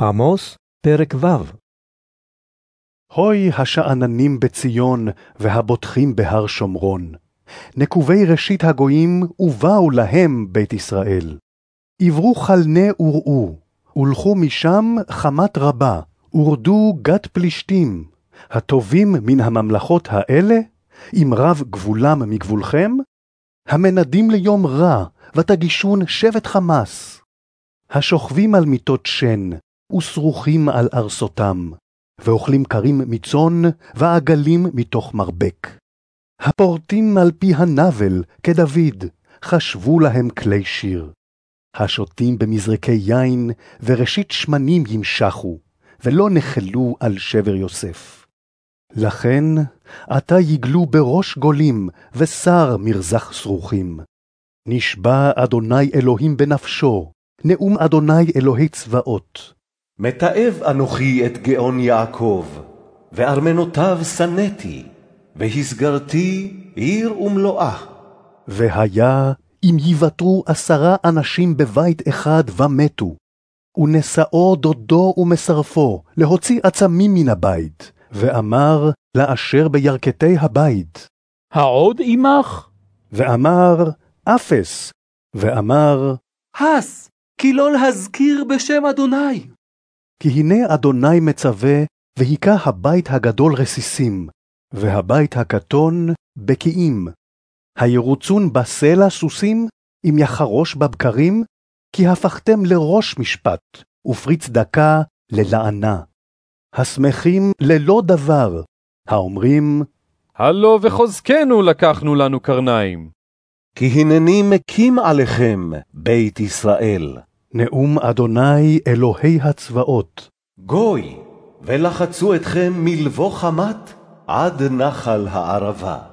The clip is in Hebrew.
עמוס, פרק ו' הוי השאננים בציון, והבוטחים בהר שומרון. נקובי ראשית הגויים, ובאו להם בית ישראל. עברו חלנה וראו, הולכו משם חמת רבה, ורדו גת פלישתים. הטובים מן הממלכות האלה, אם רב גבולם מגבולכם? המנדים ליום רע, ותגישון שבט חמס. השוכבים על מיטות שן, ושרוכים על ארסותם, ואוכלים כרים מצאן, ועגלים מתוך מרבק. הפורטים על פי הנבל, כדוד, חשבו להם כלי שיר. השותים במזרקי יין, וראשית שמנים ימשכו, ולא נחלו על שבר יוסף. לכן, עתה יגלו בראש גולים, ושר מרזח שרוכים. נשבע אדוני אלוהים בנפשו, נאום אדוני אלוהי צבאות. מתעב אנוכי את גאון יעקב, וארמנותיו שנאתי, והסגרתי עיר ומלואה. והיה אם יוותרו עשרה אנשים בבית אחד ומתו, ונשאו דודו ומשרפו להוציא עצמים מן הבית, ואמר לאשר בירכתי הבית. העוד עמך? ואמר אפס, ואמר הס, כי לא להזכיר בשם אדוני. כי הנה אדוני מצווה, והיכה הבית הגדול רסיסים, והבית הקטון בקיאים. הירוצון בסלע סוסים, אם יחרוש בבקרים? כי הפכתם לראש משפט, ופרי צדקה ללענה. השמחים ללא דבר, האומרים, הלא וחוזקנו לקחנו לנו קרניים. כי הנני מקים עליכם, בית ישראל. נאום אדוני אלוהי הצבאות. גוי, ולחצו אתכם מלבוא חמת עד נחל הערבה.